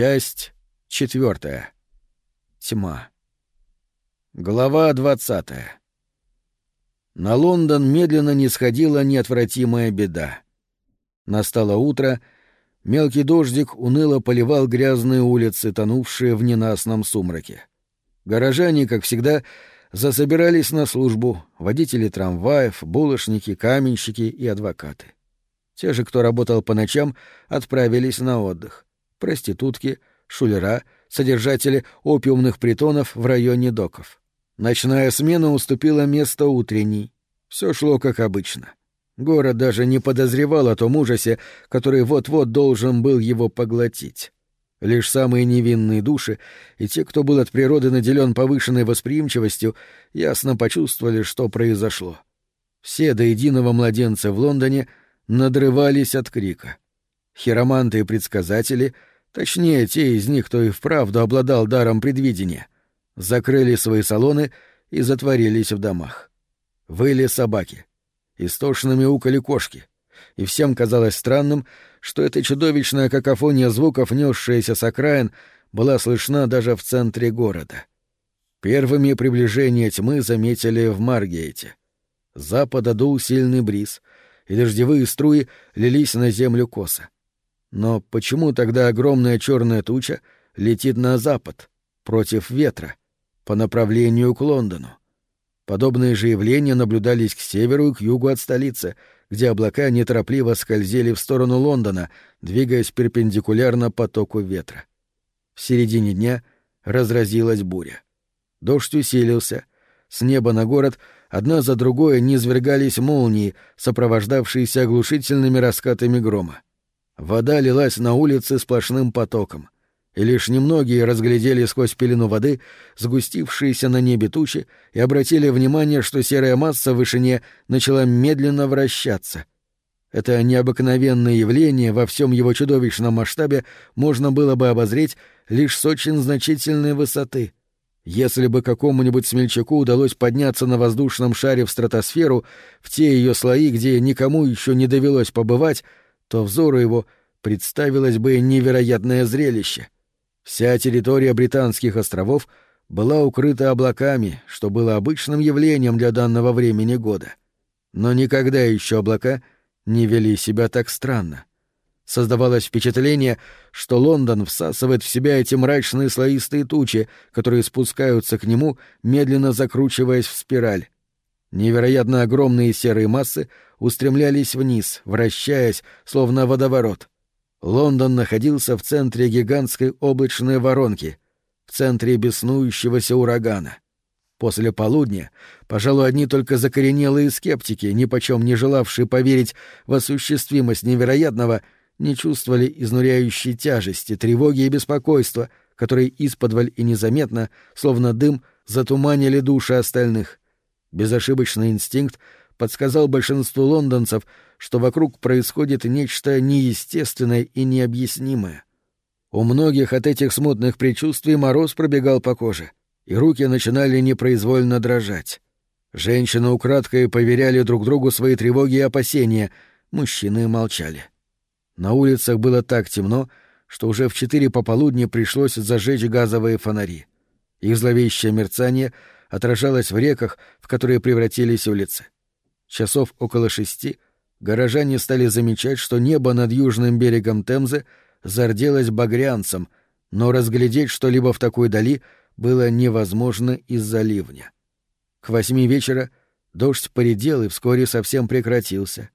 Часть четвертая. Тьма. Глава двадцатая. На Лондон медленно не сходила неотвратимая беда. Настало утро, мелкий дождик уныло поливал грязные улицы, тонувшие в ненастном сумраке. Горожане, как всегда, засобирались на службу водители трамваев, булочники, каменщики и адвокаты. Те же, кто работал по ночам, отправились на отдых. Проститутки, шулера, содержатели опиумных притонов в районе доков. Ночная смена уступила место утренней. Все шло как обычно. Город даже не подозревал о том ужасе, который вот-вот должен был его поглотить. Лишь самые невинные души и те, кто был от природы наделен повышенной восприимчивостью, ясно почувствовали, что произошло. Все до единого младенца в Лондоне надрывались от крика. Хироманты и предсказатели, точнее, те из них, кто и вправду обладал даром предвидения, закрыли свои салоны и затворились в домах. Выли собаки. Истошно мяукали кошки. И всем казалось странным, что эта чудовищная какофония звуков, несшаяся с окраин, была слышна даже в центре города. Первыми приближение тьмы заметили в Маргейте. С запада дул сильный бриз, и дождевые струи лились на землю косо. Но почему тогда огромная черная туча летит на запад, против ветра, по направлению к Лондону? Подобные же явления наблюдались к северу и к югу от столицы, где облака неторопливо скользили в сторону Лондона, двигаясь перпендикулярно потоку ветра. В середине дня разразилась буря. Дождь усилился. С неба на город одна за другой низвергались молнии, сопровождавшиеся оглушительными раскатами грома. Вода лилась на улицы сплошным потоком — и лишь немногие разглядели сквозь пелену воды сгустившиеся на небе тучи и обратили внимание, что серая масса в вышине начала медленно вращаться. Это необыкновенное явление во всем его чудовищном масштабе можно было бы обозреть лишь с очень значительной высоты. Если бы какому-нибудь смельчаку удалось подняться на воздушном шаре в стратосферу, в те ее слои, где никому еще не довелось побывать, то взору его представилось бы невероятное зрелище — Вся территория Британских островов была укрыта облаками, что было обычным явлением для данного времени года. Но никогда еще облака не вели себя так странно. Создавалось впечатление, что Лондон всасывает в себя эти мрачные слоистые тучи, которые спускаются к нему, медленно закручиваясь в спираль. Невероятно огромные серые массы устремлялись вниз, вращаясь, словно водоворот. Лондон находился в центре гигантской облачной воронки, в центре беснующегося урагана. После полудня, пожалуй, одни только закоренелые скептики, нипочем не желавшие поверить в осуществимость невероятного, не чувствовали изнуряющей тяжести, тревоги и беспокойства, которые исподволь и незаметно, словно дым, затуманили души остальных. Безошибочный инстинкт подсказал большинству лондонцев, что вокруг происходит нечто неестественное и необъяснимое. У многих от этих смутных предчувствий мороз пробегал по коже, и руки начинали непроизвольно дрожать. Женщины украдкой поверяли друг другу свои тревоги и опасения, мужчины молчали. На улицах было так темно, что уже в четыре пополудни пришлось зажечь газовые фонари. Их зловещее мерцание отражалось в реках, в которые превратились улицы. Часов около шести горожане стали замечать, что небо над южным берегом Темзы зарделось багрянцем, но разглядеть что-либо в такой дали было невозможно из-за ливня. К восьми вечера дождь поредел и вскоре совсем прекратился.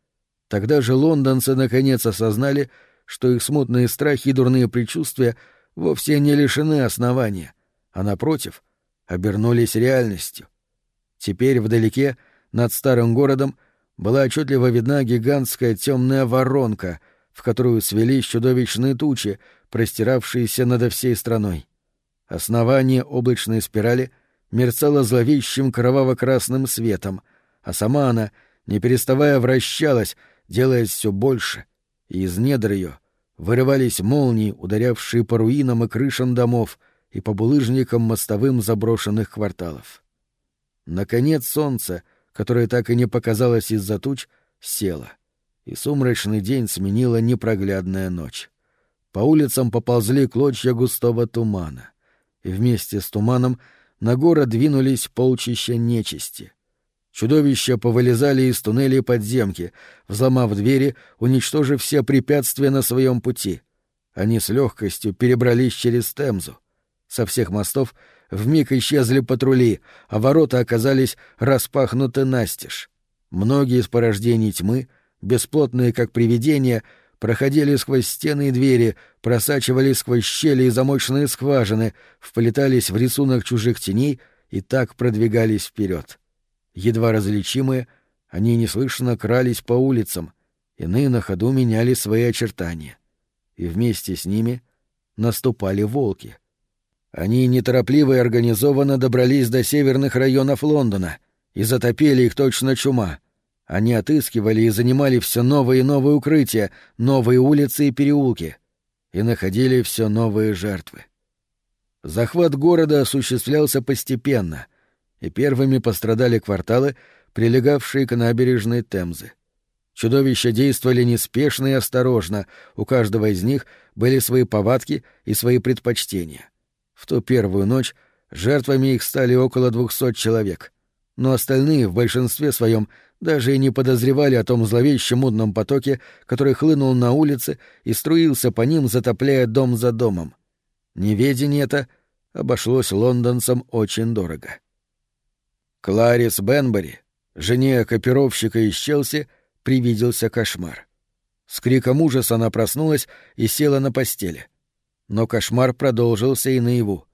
Тогда же лондонцы наконец осознали, что их смутные страхи и дурные предчувствия вовсе не лишены основания, а, напротив, обернулись реальностью. Теперь вдалеке — над старым городом была отчетливо видна гигантская темная воронка, в которую свелись чудовищные тучи, простиравшиеся над всей страной. Основание облачной спирали мерцало зловещим кроваво-красным светом, а сама она, не переставая, вращалась, делаясь все больше, и из недр ее вырывались молнии, ударявшие по руинам и крышам домов и по булыжникам мостовым заброшенных кварталов. Наконец солнце — которая так и не показалась из-за туч, села, и сумрачный день сменила непроглядная ночь. по улицам поползли клочья густого тумана. И вместе с туманом на город двинулись полчища нечисти. Чудовища повылезали из туннелей подземки, взломав двери, уничтожив все препятствия на своем пути. Они с легкостью перебрались через Темзу. Со всех мостов вмиг исчезли патрули, а ворота оказались распахнуты настежь. Многие из порождений тьмы, бесплотные как привидения, проходили сквозь стены и двери, просачивались сквозь щели и замочные скважины, вплетались в рисунок чужих теней и так продвигались вперед. Едва различимые, они неслышно крались по улицам, иные на ходу меняли свои очертания. И вместе с ними наступали волки. Они неторопливо и организованно добрались до северных районов Лондона и затопили их точно чума — они отыскивали и занимали все новые и новые укрытия, новые улицы и переулки, и находили все новые жертвы. Захват города осуществлялся постепенно, и первыми пострадали кварталы, прилегавшие к набережной Темзы. Чудовища действовали неспешно и осторожно, у каждого из них были свои повадки и свои предпочтения. В ту первую ночь жертвами их стали около двухсот человек, но остальные в большинстве своем даже и не подозревали о том зловещем мудном потоке, который хлынул на улице и струился по ним, затопляя дом за домом. Неведение это обошлось лондонцам очень дорого. Кларис Бенбери, жене копировщика из Челси, привиделся кошмар. С криком ужаса она проснулась и села на постели. Но кошмар продолжился и наяву.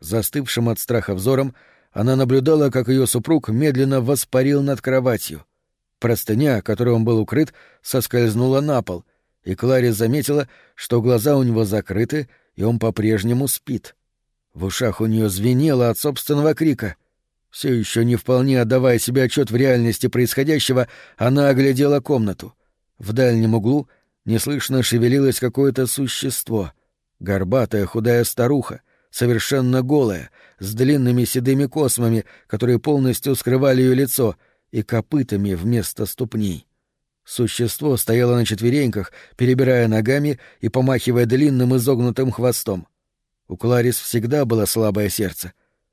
Застывшим от страха взором она наблюдала, как ее супруг медленно воспарил над кроватью — Простыня, которой он был укрыт, соскользнула на пол, и Кларис заметила, что глаза у него закрыты, и он по-прежнему спит. В ушах у нее звенело от собственного крика. Все еще не вполне отдавая себе отчет в реальности происходящего, она оглядела комнату. В дальнем углу неслышно шевелилось какое-то существо. Горбатая худая старуха, совершенно голая, с длинными седыми космами, которые полностью скрывали ее лицо — и копытами вместо ступней. Существо стояло на четвереньках, перебирая ногами и помахивая длинным изогнутым хвостом. У Кларис всегда было слабое сердце.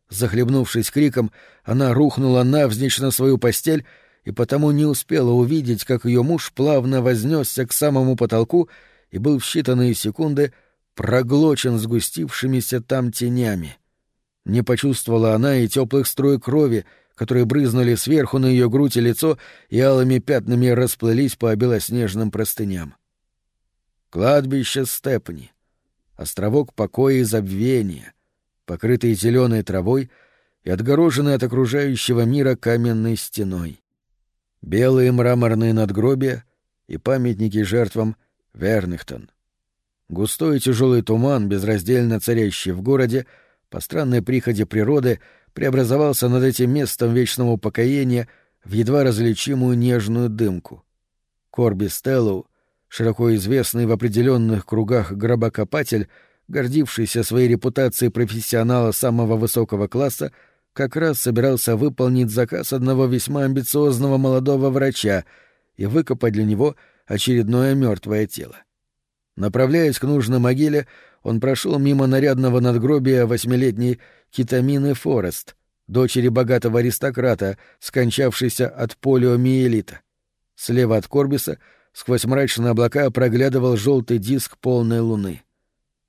Захлебнувшись криком, она рухнула навзничь на свою постель и потому не успела увидеть, как ее муж плавно вознесся к самому потолку и был в считанные секунды проглочен сгустившимися там тенями. Не почувствовала она и теплых струй крови, которые брызнули сверху на ее грудь и лицо и алыми пятнами расплылись по белоснежным простыням. Кладбище Степни. Островок покоя и забвения, покрытый зеленой травой и отгороженный от окружающего мира каменной стеной. Белые мраморные надгробия и памятники жертвам Вернихтон. Густой и тяжелый туман, безраздельно царящий в городе, по странной приходе природы — преобразовался над этим местом вечного упокоения в едва различимую нежную дымку. Корби Стеллоу, широко известный в определенных кругах гробокопатель, гордившийся своей репутацией профессионала самого высокого класса, как раз собирался выполнить заказ одного весьма амбициозного молодого врача и выкопать для него очередное мертвое тело. Направляясь к нужной могиле, он прошел мимо нарядного надгробия восьмилетней Китамины Форест, дочери богатого аристократа, скончавшейся от полиомиелита. Слева от Корбиса сквозь мрачные облака проглядывал желтый диск полной луны.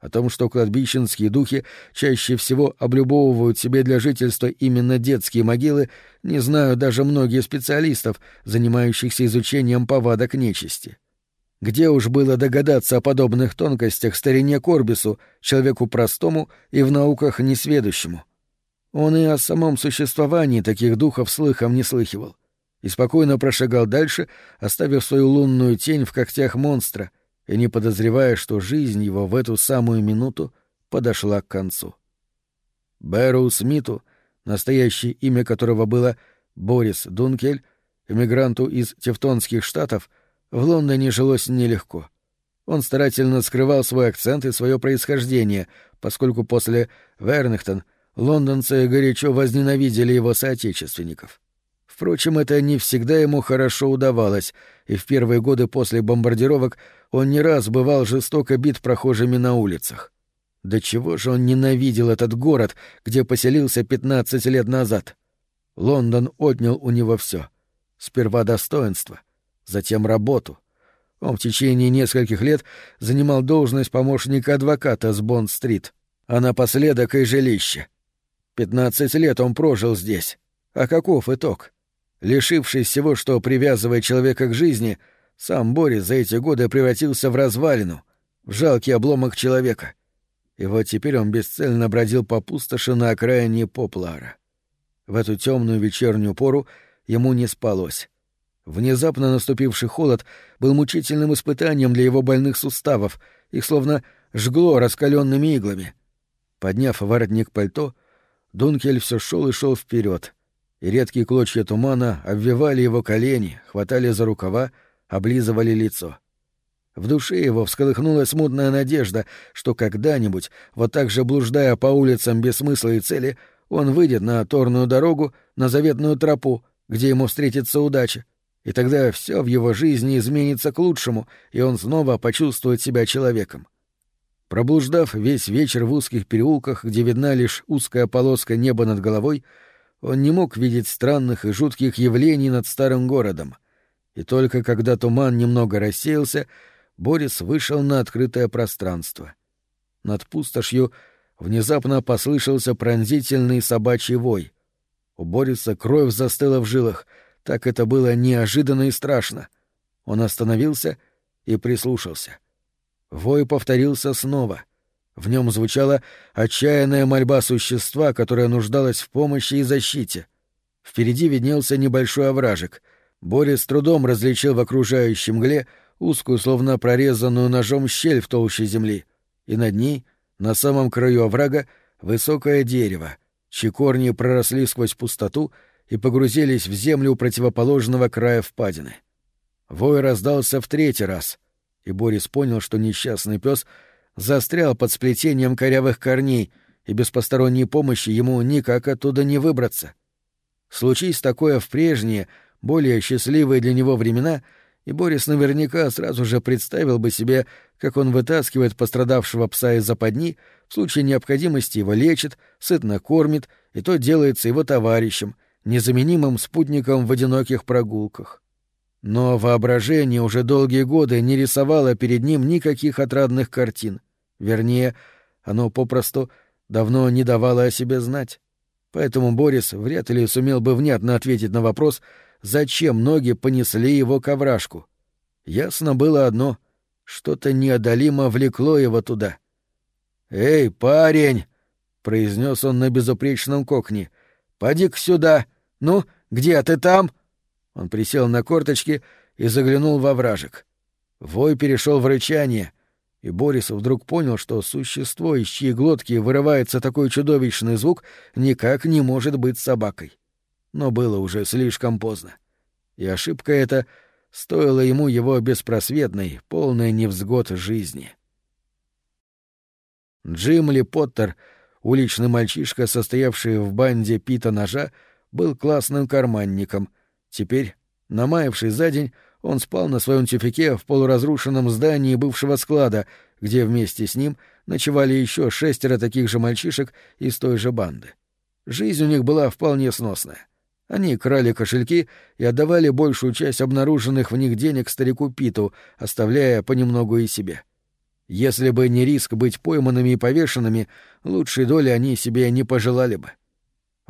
О том, что кладбищенские духи чаще всего облюбовывают себе для жительства именно детские могилы, не знают даже многие специалистов, занимающихся изучением повадок нечисти. Где уж было догадаться о подобных тонкостях старине Корбису, человеку простому и в науках несведущему? Он и о самом существовании таких духов слыхом не слыхивал. И спокойно прошагал дальше, оставив свою лунную тень в когтях монстра, и не подозревая, что жизнь его в эту самую минуту подошла к концу. Бэрроу Смиту, настоящее имя которого было Борис Дункель, эмигранту из Тевтонских штатов — в Лондоне жилось нелегко. Он старательно скрывал свой акцент и свое происхождение, поскольку после Вернихтон лондонцы горячо возненавидели его соотечественников. Впрочем, это не всегда ему хорошо удавалось, и в первые годы после бомбардировок он не раз бывал жестоко бит прохожими на улицах. До чего же он ненавидел этот город, где поселился пятнадцать лет назад? Лондон отнял у него все. Сперва достоинство, затем работу. Он в течение нескольких лет занимал должность помощника адвоката с Бонд-стрит, а напоследок и жилище. Пятнадцать лет он прожил здесь. А каков итог? Лишившись всего, что привязывает человека к жизни, сам Борис за эти годы превратился в развалину, в жалкий обломок человека. И вот теперь он бесцельно бродил по пустоши на окраине Поплара. В эту темную вечернюю пору ему не спалось. Внезапно наступивший холод был мучительным испытанием для его больных суставов, их словно жгло раскаленными иглами. Подняв воротник пальто, Дункель все шел и шел вперед, и редкие клочья тумана обвивали его колени, хватали за рукава, облизывали лицо. В душе его всколыхнулась смутная надежда, что когда-нибудь, вот так же блуждая по улицам без смысла и цели, он выйдет на торную дорогу, на заветную тропу, где ему встретится удача, и тогда все в его жизни изменится к лучшему, и он снова почувствует себя человеком. Проблуждав весь вечер в узких переулках, где видна лишь узкая полоска неба над головой, он не мог видеть странных и жутких явлений над старым городом. И только когда туман немного рассеялся, Борис вышел на открытое пространство. Над пустошью внезапно послышался пронзительный собачий вой. У Бориса кровь застыла в жилах, так это было неожиданно и страшно. Он остановился и прислушался. Вой повторился снова. В нем звучала отчаянная мольба существа, которое нуждалось в помощи и защите. Впереди виднелся небольшой овражек. Борис с трудом различил в окружающей мгле узкую, словно прорезанную ножом щель в толще земли, и над ней, на самом краю оврага, высокое дерево, чьи корни проросли сквозь пустоту и погрузились в землю у противоположного края впадины. Вой раздался в третий раз, и Борис понял, что несчастный пес застрял под сплетением корявых корней, и без посторонней помощи ему никак оттуда не выбраться. Случись такое в прежние, более счастливые для него времена — и Борис наверняка сразу же представил бы себе, как он вытаскивает пострадавшего пса из западни, в случае необходимости его лечит, сытно кормит, и то делается его товарищем, незаменимым спутником в одиноких прогулках. Но воображение уже долгие годы не рисовало перед ним никаких отрадных картин. Вернее, оно попросту давно не давало о себе знать. Поэтому Борис вряд ли сумел бы внятно ответить на вопрос — зачем ноги понесли его к овражку. Ясно было одно — что-то неодолимо влекло его туда. «Эй, парень!» — произнес он на безупречном кокне. «Поди-ка сюда! Ну, где ты там?» Он присел на корточки и заглянул во вражек. Вой перешел в рычание, и Борис вдруг понял, что существо, из чьей глотки вырывается такой чудовищный звук, никак не может быть собакой но было уже слишком поздно. И ошибка эта стоила ему его беспросветной, полной невзгод жизни. Джим Ли Поттер, уличный мальчишка, состоявший в банде Пита Ножа, был классным карманником. Теперь, намаявшись за день, он спал на своем тюфике в полуразрушенном здании бывшего склада, где вместе с ним ночевали еще шестеро таких же мальчишек из той же банды. Жизнь у них была вполне сносная. Они крали кошельки и отдавали большую часть обнаруженных в них денег старику Питу, оставляя понемногу и себе. Если бы не риск быть пойманными и повешенными, лучшей доли они себе не пожелали бы.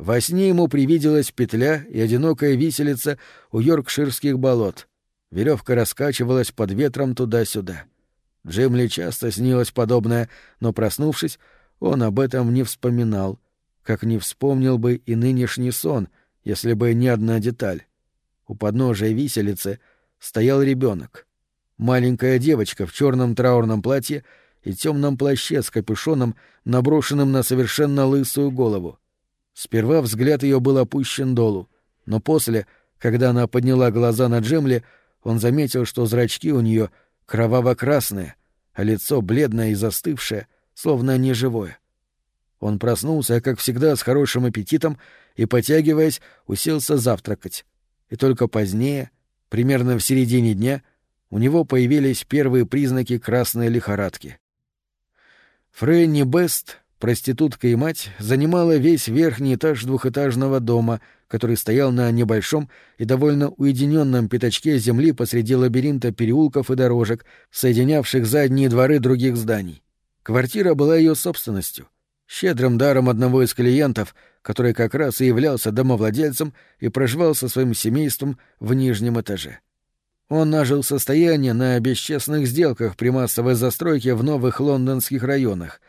Во сне ему привиделась петля и одинокая виселица у йоркширских болот. Веревка раскачивалась под ветром туда-сюда. Джимли часто снилось подобное, но, проснувшись, он об этом не вспоминал, как не вспомнил бы и нынешний сон — если бы не одна деталь. У подножия виселицы стоял ребенок. Маленькая девочка в черном траурном платье и темном плаще с капюшоном, наброшенным на совершенно лысую голову. Сперва взгляд ее был опущен долу, но после, когда она подняла глаза на Джемли, он заметил, что зрачки у нее кроваво-красные, а лицо бледное и застывшее, словно неживое. Он проснулся, как всегда, с хорошим аппетитом и, потягиваясь, уселся завтракать. И только позднее, примерно в середине дня, у него появились первые признаки красной лихорадки. Фрэнни Бест, проститутка и мать, занимала весь верхний этаж двухэтажного дома, который стоял на небольшом и довольно уединенном пятачке земли посреди лабиринта переулков и дорожек, соединявших задние дворы других зданий. Квартира была ее собственностью, щедрым даром одного из клиентов, который как раз и являлся домовладельцем и проживал со своим семейством в нижнем этаже. Он нажил состояние на бесчестных сделках при массовой застройке в новых лондонских районах,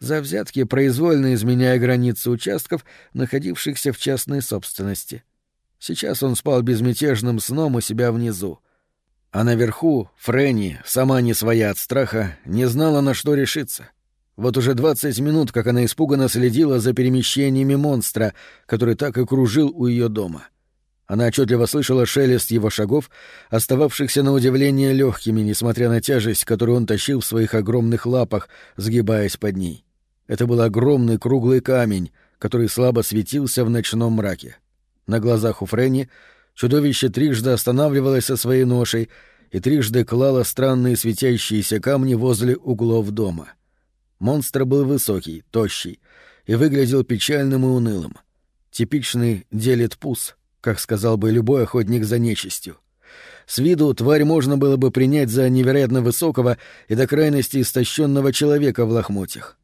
за взятки, произвольно изменяя границы участков, находившихся в частной собственности. Сейчас он спал безмятежным сном у себя внизу. А наверху Фрэнни, сама не своя от страха, не знала, на что решиться. Вот уже двадцать минут, как она испуганно следила за перемещениями монстра, который так и кружил у ее дома — она отчетливо слышала шелест его шагов, остававшихся на удивление легкими, несмотря на тяжесть, которую он тащил в своих огромных лапах, сгибаясь под ней. Это был огромный круглый камень, который слабо светился в ночном мраке. На глазах у Фрэнни чудовище трижды останавливалось со своей ношей и трижды клало странные светящиеся камни возле углов дома. Монстр был высокий, тощий и выглядел печальным и унылым. Типичный делит пус — как сказал бы любой охотник за нечистью. С виду тварь можно было бы принять за невероятно высокого и до крайности истощенного человека в лохмотьях.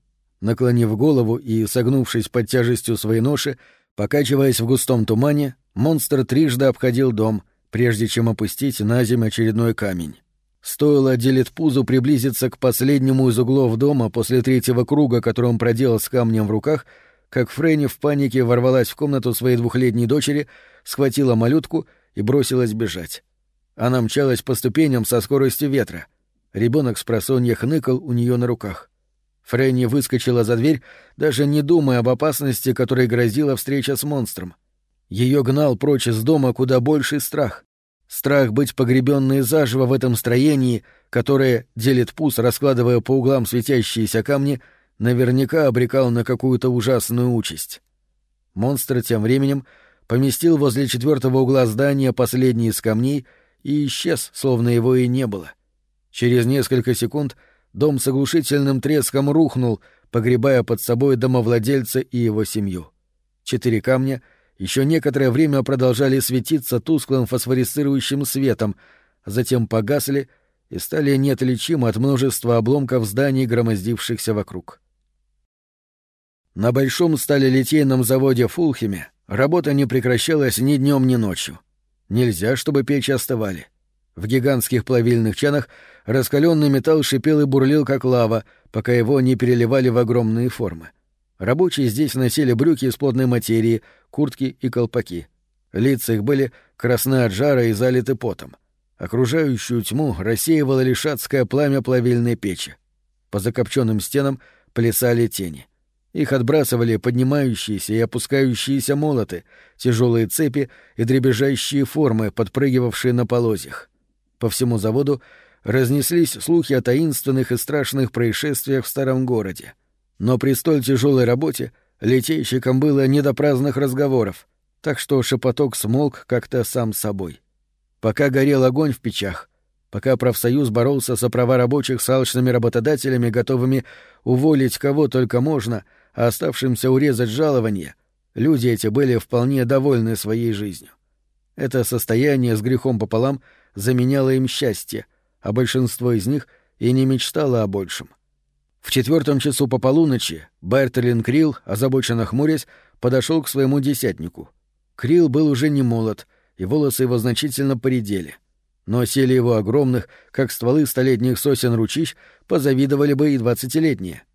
Наклонив голову и согнувшись под тяжестью своей ноши, покачиваясь в густом тумане, монстр трижды обходил дом, прежде чем опустить на землю очередной камень. Стоило Делетпузу приблизиться к последнему из углов дома после третьего круга, который он проделал с камнем в руках, как Фрейни в панике ворвалась в комнату своей двухлетней дочери, схватила малютку и бросилась бежать. Она мчалась по ступеням со скоростью ветра. Ребенок с просонья хныкал у нее на руках. Фрэнни выскочила за дверь, даже не думая об опасности, которой грозила встреча с монстром. Ее гнал прочь из дома куда больший страх. Страх быть погребенной заживо в этом строении, которое делит пус, раскладывая по углам светящиеся камни, наверняка обрекал на какую-то ужасную участь. Монстр тем временем поместил возле четвертого угла здания последний из камней и исчез, словно его и не было. Через несколько секунд дом с оглушительным треском рухнул, погребая под собой домовладельца и его семью. Четыре камня еще некоторое время продолжали светиться тусклым фосфорисцирующим светом, затем погасли и стали неотличимы от множества обломков зданий, громоздившихся вокруг. На большом сталелитейном заводе Фулхеме Работа не прекращалась ни днем, ни ночью. Нельзя, чтобы печи остывали. В гигантских плавильных чанах раскаленный металл шипел и бурлил, как лава, пока его не переливали в огромные формы. Рабочие здесь носили брюки из плотной материи, куртки и колпаки. Лица их были красны от жара и залиты потом. Окружающую тьму рассеивало лишь пламя плавильной печи. По закопченным стенам плясали тени — их отбрасывали поднимающиеся и опускающиеся молоты, тяжелые цепи и дребезжащие формы, подпрыгивавшие на полозьях. По всему заводу разнеслись слухи о таинственных и страшных происшествиях в старом городе. Но при столь тяжелой работе летейщикам было не до праздных разговоров, так что шепоток смолк как-то сам собой. Пока горел огонь в печах, пока профсоюз боролся за права рабочих с алчными работодателями, готовыми уволить кого только можно — а оставшимся урезать жалование, люди эти были вполне довольны своей жизнью. Это состояние с грехом пополам заменяло им счастье, а большинство из них и не мечтало о большем. В четвертом часу по полуночи Бертелин Крилл, озабоченно хмурясь, подошел к своему десятнику. Крилл был уже не молод, и волосы его значительно поредели. Но сели его огромных, как стволы столетних сосен ручищ, позавидовали бы и двадцатилетние —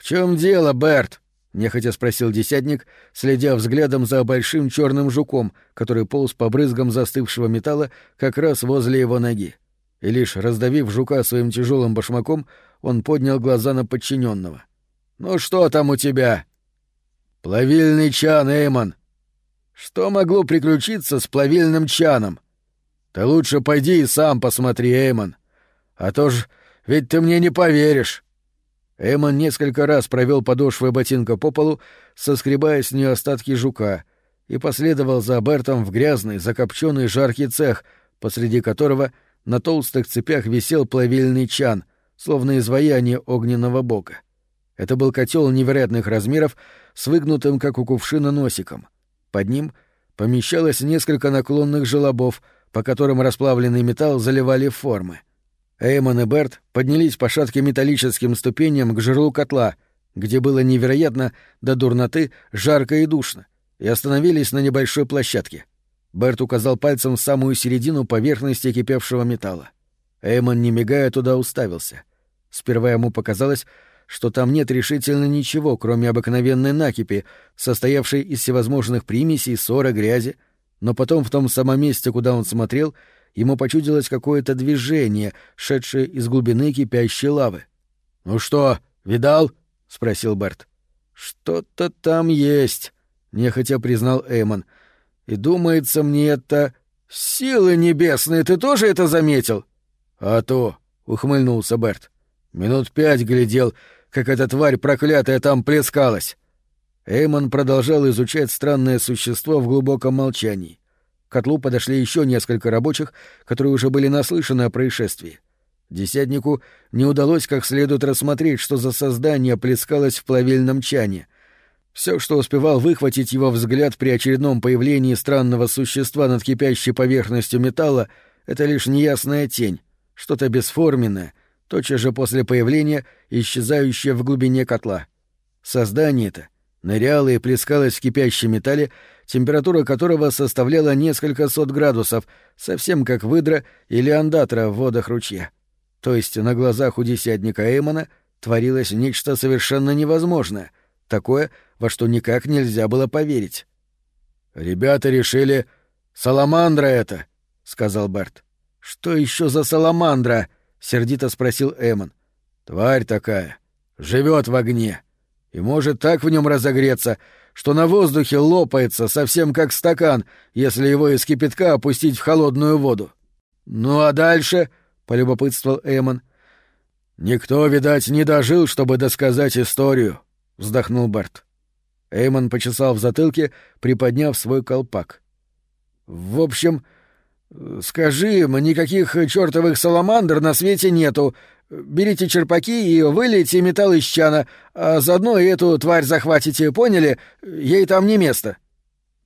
«В чем дело, Берт?» — нехотя спросил десятник, следя взглядом за большим черным жуком, который полз по брызгам застывшего металла как раз возле его ноги. И лишь раздавив жука своим тяжелым башмаком, он поднял глаза на подчиненного. «Ну что там у тебя?» «Плавильный чан, Эймон!» «Что могло приключиться с плавильным чаном?» «Ты лучше пойди и сам посмотри, Эймон. А то ж ведь ты мне не поверишь!» Эмон несколько раз провел подошвой ботинка по полу, соскребая с нее остатки жука, и последовал за Бертом в грязный, закопченный жаркий цех, посреди которого на толстых цепях висел плавильный чан, словно изваяние огненного бога. Это был котел невероятных размеров с выгнутым, как у кувшина, носиком. Под ним помещалось несколько наклонных желобов, по которым расплавленный металл заливали формы. Эймон и Берт поднялись по шатким металлическим ступеням к жерлу котла, где было невероятно до дурноты жарко и душно, и остановились на небольшой площадке. Берт указал пальцем в самую середину поверхности кипевшего металла. Эймон, не мигая, туда уставился. Сперва ему показалось, что там нет решительно ничего, кроме обыкновенной накипи, состоявшей из всевозможных примесей, ссора, грязи, но потом в том самом месте, куда он смотрел, ему почудилось какое-то движение, шедшее из глубины кипящей лавы. «Ну что, видал?» — спросил Берт. «Что-то там есть», — нехотя признал Эймон. «И думается мне это...» «Силы небесные, ты тоже это заметил?» «А то», — ухмыльнулся Берт. «Минут пять глядел, как эта тварь проклятая там плескалась. Эймон продолжал изучать странное существо в глубоком молчании. К котлу подошли еще несколько рабочих, которые уже были наслышаны о происшествии. Десятнику не удалось как следует рассмотреть, что за создание плескалось в плавильном чане. Все, что успевал выхватить его взгляд при очередном появлении странного существа над кипящей поверхностью металла, это лишь неясная тень, что-то бесформенное, тотчас же после появления исчезающее в глубине котла. Создание это ныряло и плескалось в кипящем металле, температура которого составляла несколько сот градусов, совсем как выдра или андатра в водах ручья. То есть на глазах у десятника Эймона творилось нечто совершенно невозможное, такое, во что никак нельзя было поверить. «Ребята решили, саламандра это», — сказал Берт. «Что еще за саламандра?» — сердито спросил Эмон. «Тварь такая. Живет в огне. И может так в нем разогреться, что на воздухе лопается, совсем как стакан, если его из кипятка опустить в холодную воду». «Ну а дальше?» — полюбопытствовал Эмон. «Никто, видать, не дожил, чтобы досказать историю», — вздохнул Барт. Эймон почесал в затылке, приподняв свой колпак. «В общем, «Скажи им, никаких чертовых саламандр на свете нету. Берите черпаки и вылейте металл из чана, а заодно и эту тварь захватите, поняли? Ей там не место».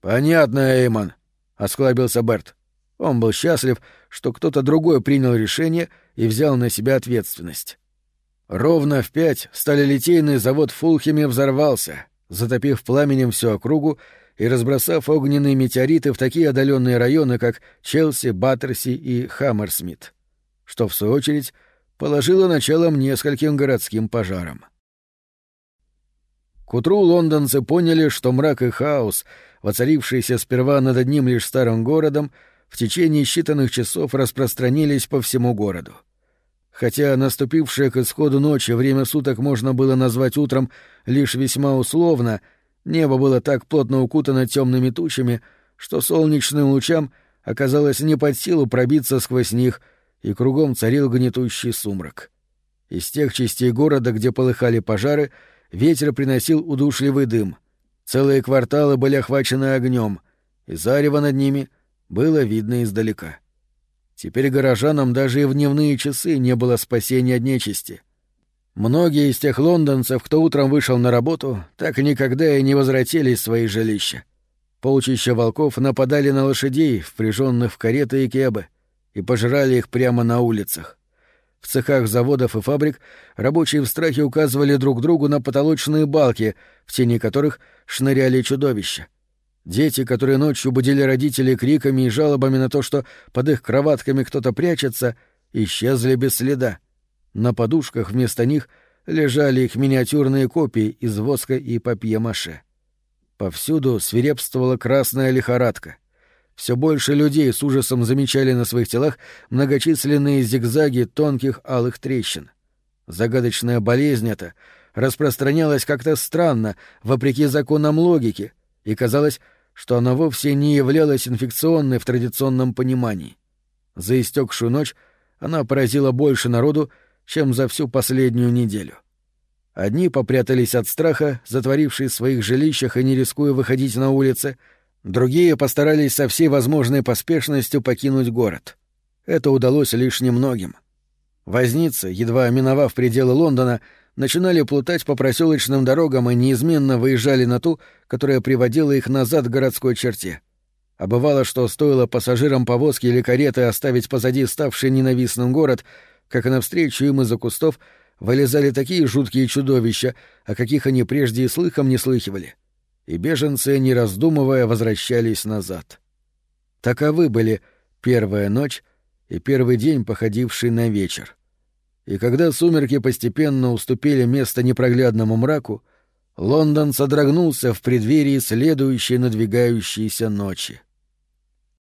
«Понятно, Эймон», — осклабился Берт. Он был счастлив, что кто-то другой принял решение и взял на себя ответственность. Ровно в пять сталелитейный завод в Фулхеме взорвался, затопив пламенем всю округу и разбросав огненные метеориты в такие отдаленные районы, как Челси, Баттерси и Хаммерсмит, что, в свою очередь, положило начало нескольким городским пожарам. К утру лондонцы поняли, что мрак и хаос, воцарившиеся сперва над одним лишь старым городом, в течение считанных часов распространились по всему городу. Хотя наступившее к исходу ночи время суток можно было назвать утром лишь весьма условно — Небо было так плотно укутано темными тучами, что солнечным лучам оказалось не под силу пробиться сквозь них, и кругом царил гнетущий сумрак. Из тех частей города, где полыхали пожары, ветер приносил удушливый дым. Целые кварталы были охвачены огнем, и зарево над ними было видно издалека. Теперь горожанам даже и в дневные часы не было спасения от нечисти — Многие из тех лондонцев, кто утром вышел на работу, так никогда и не возвратились в свои жилища. Полчища волков нападали на лошадей, впряженных в кареты и кебы, и пожирали их прямо на улицах. В цехах заводов и фабрик рабочие в страхе указывали друг другу на потолочные балки, в тени которых шныряли чудовища. Дети, которые ночью будили родителей криками и жалобами на то, что под их кроватками кто-то прячется, исчезли без следа. На подушках вместо них лежали их миниатюрные копии из воска и папье-маше. Повсюду свирепствовала красная лихорадка. Все больше людей с ужасом замечали на своих телах многочисленные зигзаги тонких алых трещин. Загадочная болезнь эта распространялась как-то странно, вопреки законам логики, и казалось, что она вовсе не являлась инфекционной в традиционном понимании. За истекшую ночь она поразила больше народу, чем за всю последнюю неделю. Одни попрятались от страха, затворившись в своих жилищах и не рискуя выходить на улицы, другие постарались со всей возможной поспешностью покинуть город. это удалось лишь немногим. Возницы, едва миновав пределы Лондона, начинали плутать по проселочным дорогам и неизменно выезжали на ту, которая приводила их назад к городской черте. А бывало, что стоило пассажирам повозки или кареты оставить позади ставший ненавистным город, как навстречу им из-за кустов вылезали такие жуткие чудовища, о каких они прежде и слыхом не слыхивали. И беженцы, не раздумывая, возвращались назад. Таковы были первая ночь и первый день, походивший на вечер. И когда сумерки постепенно уступили место непроглядному мраку, Лондон содрогнулся в преддверии следующей надвигающейся ночи.